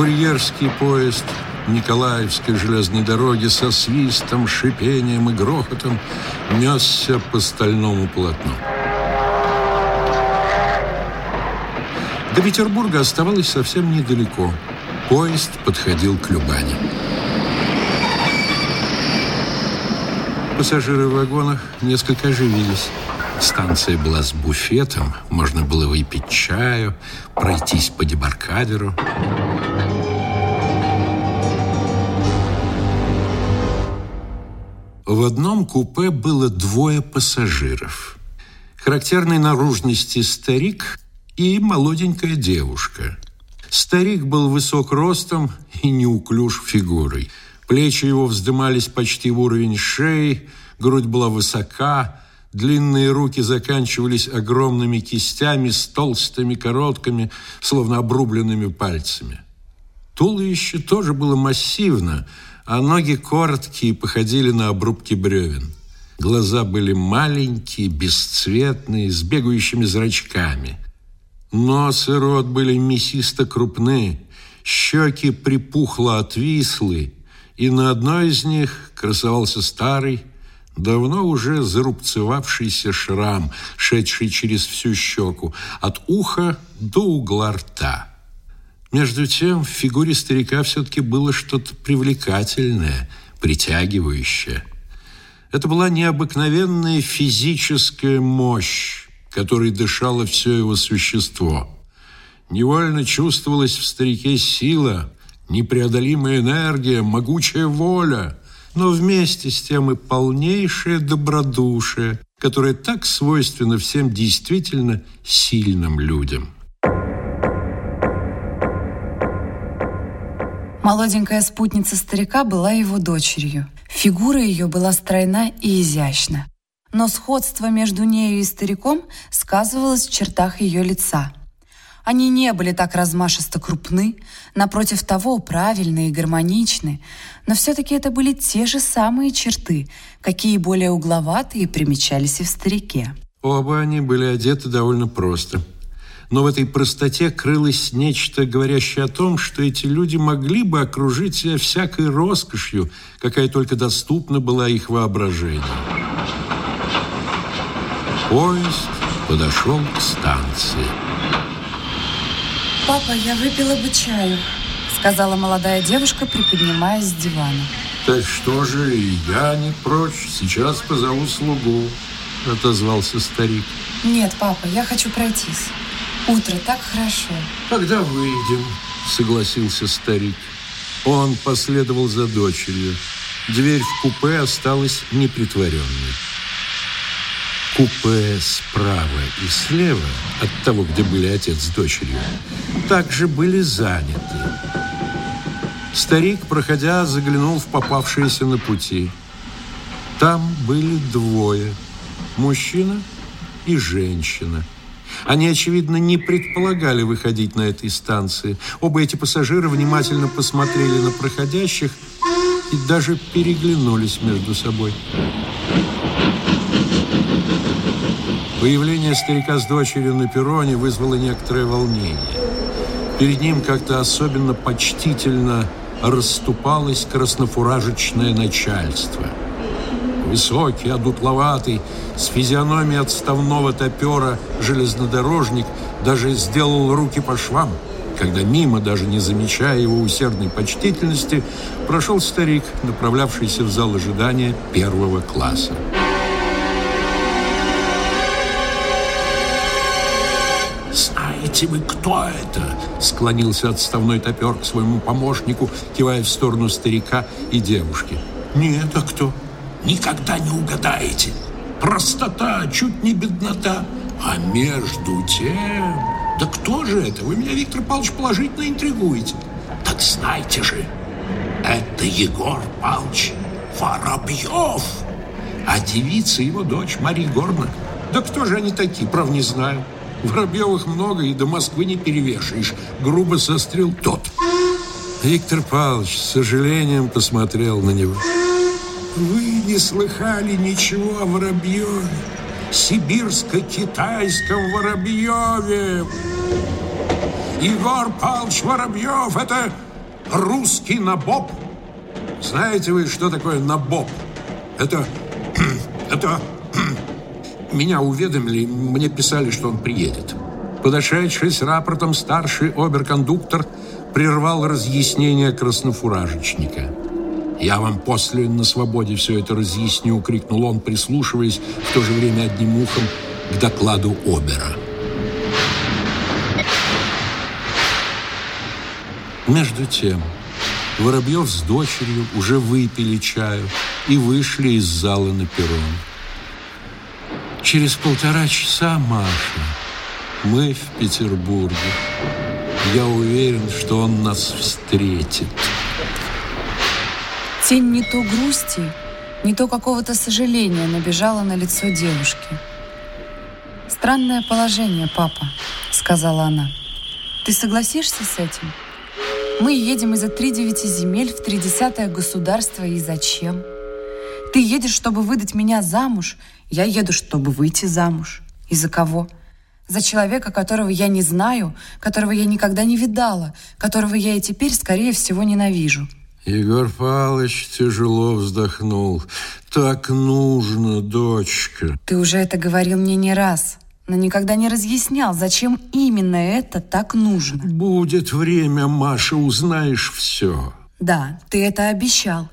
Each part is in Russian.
Курьерский поезд Николаевской железной дороги со свистом, шипением и грохотом несся по стальному полотну. До Петербурга оставалось совсем недалеко. Поезд подходил к Любани. Пассажиры в вагонах несколько оживились. Станция была с буфетом, можно было выпить чаю, пройтись по дебаркадеру. В одном купе было двое пассажиров. Характерной наружности старик и молоденькая девушка. Старик был высок ростом и неуклюж фигурой. Плечи его вздымались почти в уровень шеи, грудь была высока, длинные руки заканчивались огромными кистями с толстыми, короткими, словно обрубленными пальцами. Туловище тоже было массивно, а ноги короткие походили на обрубки бревен. Глаза были маленькие, бесцветные, с бегающими зрачками – Нос и рот были мясисто крупны, щеки припухло отвислы, и на одной из них красовался старый, давно уже зарубцевавшийся шрам, шедший через всю щеку, от уха до угла рта. Между тем в фигуре старика все-таки было что-то привлекательное, притягивающее. Это была необыкновенная физическая мощь, которой дышало все его существо. Невольно чувствовалась в старике сила, непреодолимая энергия, могучая воля, но вместе с тем и полнейшее добродушие, которое так свойственно всем действительно сильным людям. Молоденькая спутница старика была его дочерью. Фигура ее была стройна и изящна но сходство между нею и стариком сказывалось в чертах ее лица. Они не были так размашисто крупны, напротив того, правильны и гармоничны, но все-таки это были те же самые черты, какие более угловатые примечались и в старике. Оба они были одеты довольно просто. Но в этой простоте крылось нечто, говорящее о том, что эти люди могли бы окружить себя всякой роскошью, какая только доступна была их воображению. Поезд подошел к станции. «Папа, я выпила бы чаю», сказала молодая девушка, приподнимаясь с дивана. «Так что же, я не прочь. Сейчас позову слугу», отозвался старик. «Нет, папа, я хочу пройтись. Утро так хорошо». «Тогда выйдем», согласился старик. Он последовал за дочерью. Дверь в купе осталась непритворенной. Купе справа и слева от того, где были отец с дочерью, также были заняты. Старик, проходя, заглянул в попавшиеся на пути. Там были двое – мужчина и женщина. Они, очевидно, не предполагали выходить на этой станции. Оба эти пассажира внимательно посмотрели на проходящих и даже переглянулись между собой. Появление старика с дочерью на перроне вызвало некоторое волнение. Перед ним как-то особенно почтительно расступалось краснофуражечное начальство. Высокий, одутловатый, с физиономией отставного топера железнодорожник даже сделал руки по швам, когда мимо, даже не замечая его усердной почтительности, прошел старик, направлявшийся в зал ожидания первого класса. «Знаете вы, кто это?» Склонился отставной топер к своему помощнику, кивая в сторону старика и девушки. «Нет, а кто?» «Никогда не угадаете. Простота, чуть не беднота. А между тем...» «Да кто же это? Вы меня, Виктор Павлович, положительно интригуете». «Так знайте же, это Егор Павлович Воробьев, а девица его дочь Мария Егоровна. Да кто же они такие, прав не знаю». Воробьевых много, и до Москвы не перевешаешь. Грубо сострел тот. Виктор Павлович с сожалением посмотрел на него. Вы не слыхали ничего о Воробьеве? Сибирско-китайском Воробьеве. Егор Павлович Воробьев – это русский набоб. Знаете вы, что такое набоб? Это... Это... Меня уведомили, мне писали, что он приедет. Подошедший с рапортом старший оберкондуктор прервал разъяснение краснофуражечника. «Я вам после на свободе все это разъясню», — крикнул он, прислушиваясь в то же время одним ухом к докладу Обера. Между тем, Воробьев с дочерью уже выпили чаю и вышли из зала на перрон. Через полтора часа, Маша, мы в Петербурге. Я уверен, что он нас встретит. Тень не то грусти, не то какого-то сожаления набежала на лицо девушки. «Странное положение, папа», — сказала она. «Ты согласишься с этим? Мы едем из-за три девяти земель в тридесятое государство, и зачем? Ты едешь, чтобы выдать меня замуж, я еду, чтобы выйти замуж. И за кого?» За человека, которого я не знаю, которого я никогда не видала, которого я и теперь, скорее всего, ненавижу. Егор Павлович тяжело вздохнул. Так нужно, дочка. Ты уже это говорил мне не раз, но никогда не разъяснял, зачем именно это так нужно. Будет время, Маша, узнаешь все. Да, ты это обещал.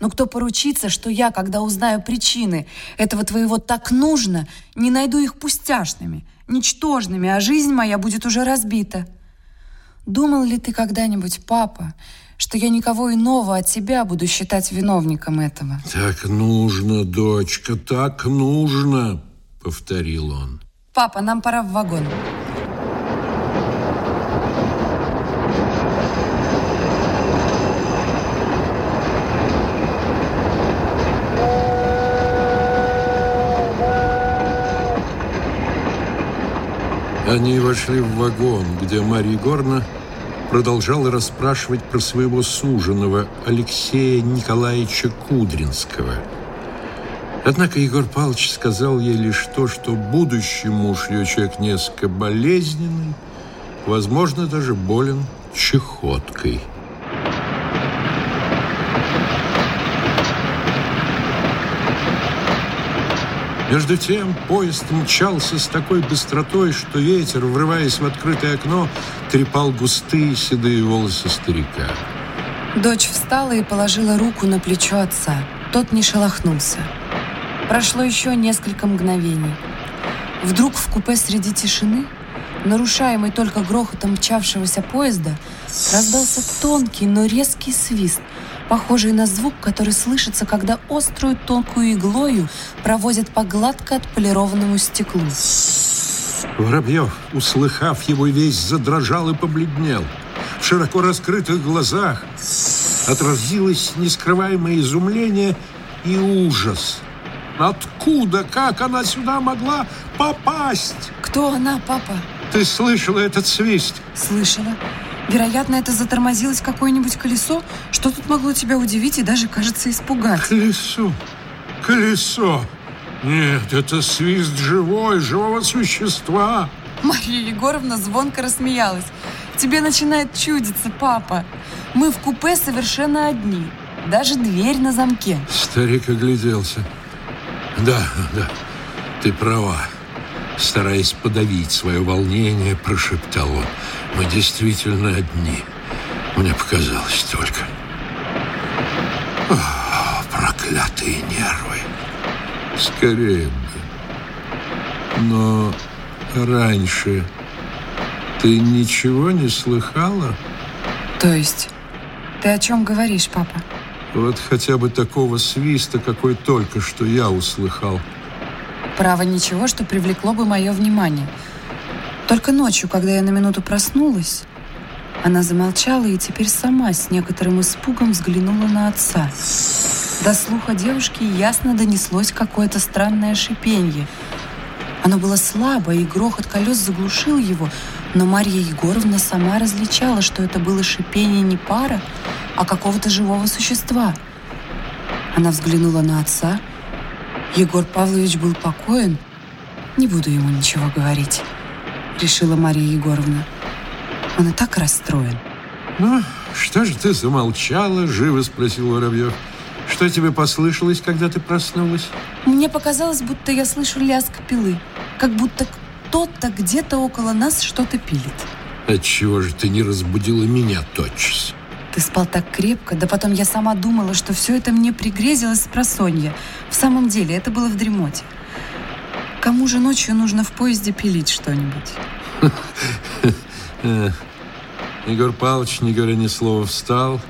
Но кто поручится, что я, когда узнаю причины этого твоего так нужно, не найду их пустяшными – ничтожными, а жизнь моя будет уже разбита. Думал ли ты когда-нибудь, папа, что я никого иного от тебя буду считать виновником этого? Так нужно, дочка, так нужно, повторил он. Папа, нам пора в вагон. Они вошли в вагон, где Марья Егоровна продолжала расспрашивать про своего суженого Алексея Николаевича Кудринского. Однако Егор Павлович сказал ей лишь то, что будущий муж ее человек несколько болезненный, возможно, даже болен чехоткой. Между тем поезд мчался с такой быстротой, что ветер, врываясь в открытое окно, трепал густые седые волосы старика. Дочь встала и положила руку на плечо отца. Тот не шелохнулся. Прошло еще несколько мгновений. Вдруг в купе среди тишины, нарушаемой только грохотом мчавшегося поезда, раздался тонкий, но резкий свист – похожий на звук, который слышится, когда острую тонкую иглою проводят по гладко отполированному стеклу. Воробьев, услыхав его, весь задрожал и побледнел. В широко раскрытых глазах отразилось нескрываемое изумление и ужас. Откуда, как она сюда могла попасть? Кто она, папа? Ты слышала этот свист? Слышала. Вероятно, это затормозилось какое-нибудь колесо. Что тут могло тебя удивить и даже, кажется, испугать? Колесо? Колесо? Нет, это свист живой, живого существа. Мария Егоровна звонко рассмеялась. Тебе начинает чудиться, папа. Мы в купе совершенно одни. Даже дверь на замке. Старик огляделся. Да, да, ты права. Стараясь подавить свое волнение, прошептал он. Мы действительно одни. Мне показалось только. О, проклятые нервы. Скорее бы. Но раньше ты ничего не слыхала? То есть? Ты о чем говоришь, папа? Вот хотя бы такого свиста, какой только что я услыхал. Право ничего, что привлекло бы мое внимание. Только ночью, когда я на минуту проснулась, она замолчала и теперь сама с некоторым испугом взглянула на отца. До слуха девушки ясно донеслось какое-то странное шипенье. Оно было слабо, и грохот колес заглушил его, но Марья Егоровна сама различала, что это было шипение не пара, а какого-то живого существа. Она взглянула на отца — Егор Павлович был покоен. Не буду ему ничего говорить, решила Мария Егоровна. Он и так расстроен. Ну, Что же ты замолчала? Живо спросил Воробьев. Что тебе послышалось, когда ты проснулась? Мне показалось, будто я слышу лязг пилы. Как будто кто-то где-то около нас что-то пилит. Отчего же ты не разбудила меня тотчас? Ты спал так крепко, да потом я сама думала, что все это мне пригрезилось с просонья. В самом деле, это было в дремоте. Кому же ночью нужно в поезде пилить что-нибудь? Егор Павлович, не говоря ни слова, встал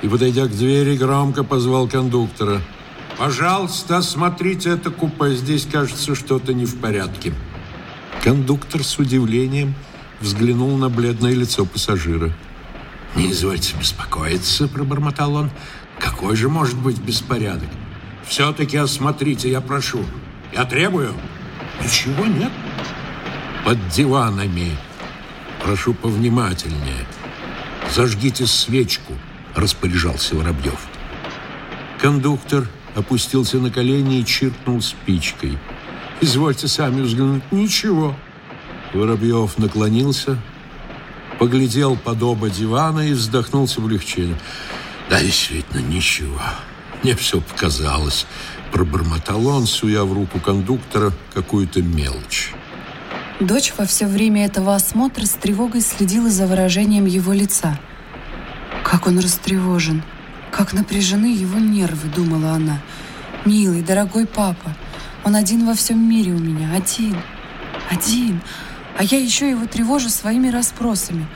и, подойдя к двери, громко позвал кондуктора. «Пожалуйста, осмотрите это купе. Здесь, кажется, что-то не в порядке». Кондуктор с удивлением взглянул на бледное лицо пассажира. «Не извольте беспокоиться», — пробормотал он. «Какой же может быть беспорядок? Все-таки осмотрите, я прошу. Я требую». «Ничего нет». «Под диванами. Прошу повнимательнее. Зажгите свечку», — распоряжался Воробьев. Кондуктор опустился на колени и чиркнул спичкой. «Извольте сами взглянуть. Ничего». Воробьев наклонился, поглядел под оба дивана и вздохнул с облегчением. «Да, действительно, ничего. Мне все показалось», — пробормотал он, суя в руку кондуктора какую-то мелочь. Дочь во все время этого осмотра с тревогой следила за выражением его лица. «Как он растревожен! Как напряжены его нервы!» — думала она. «Милый, дорогой папа, он один во всем мире у меня, один, один, а я еще его тревожу своими расспросами.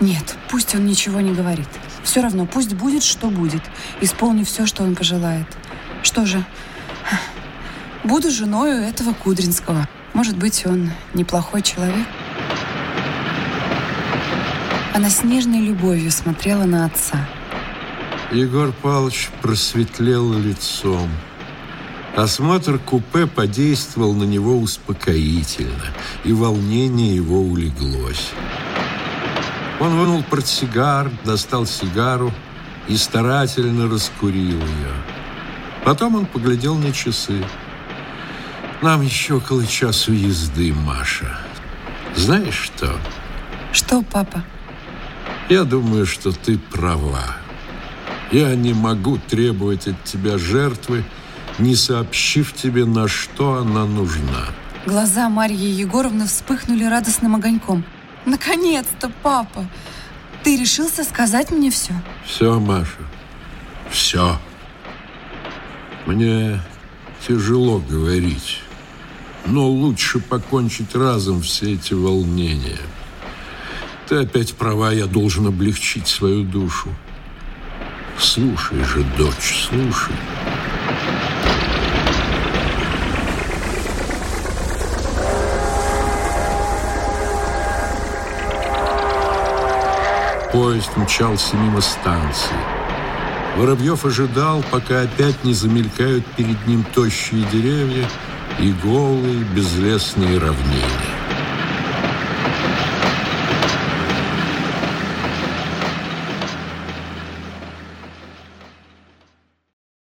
Нет, пусть он ничего не говорит. Все равно, пусть будет, что будет. Исполню все, что он пожелает. Что же, буду женою этого Кудринского. Может быть, он неплохой человек? Она с нежной любовью смотрела на отца. Егор Павлович просветлел лицом. Осмотр купе подействовал на него успокоительно, и волнение его улеглось. Он вынул портсигар, достал сигару и старательно раскурил ее. Потом он поглядел на часы. «Нам еще около часу езды, Маша. Знаешь что?» «Что, папа?» «Я думаю, что ты права. Я не могу требовать от тебя жертвы, не сообщив тебе, на что она нужна. Глаза Марьи Егоровны вспыхнули радостным огоньком. Наконец-то, папа! Ты решился сказать мне все? Все, Маша, все. Мне тяжело говорить, но лучше покончить разом все эти волнения. Ты опять права, я должен облегчить свою душу. Слушай же, дочь, слушай. Поезд мчался мимо станции. Воробьев ожидал, пока опять не замелькают перед ним тощие деревья и голые безлесные равнины.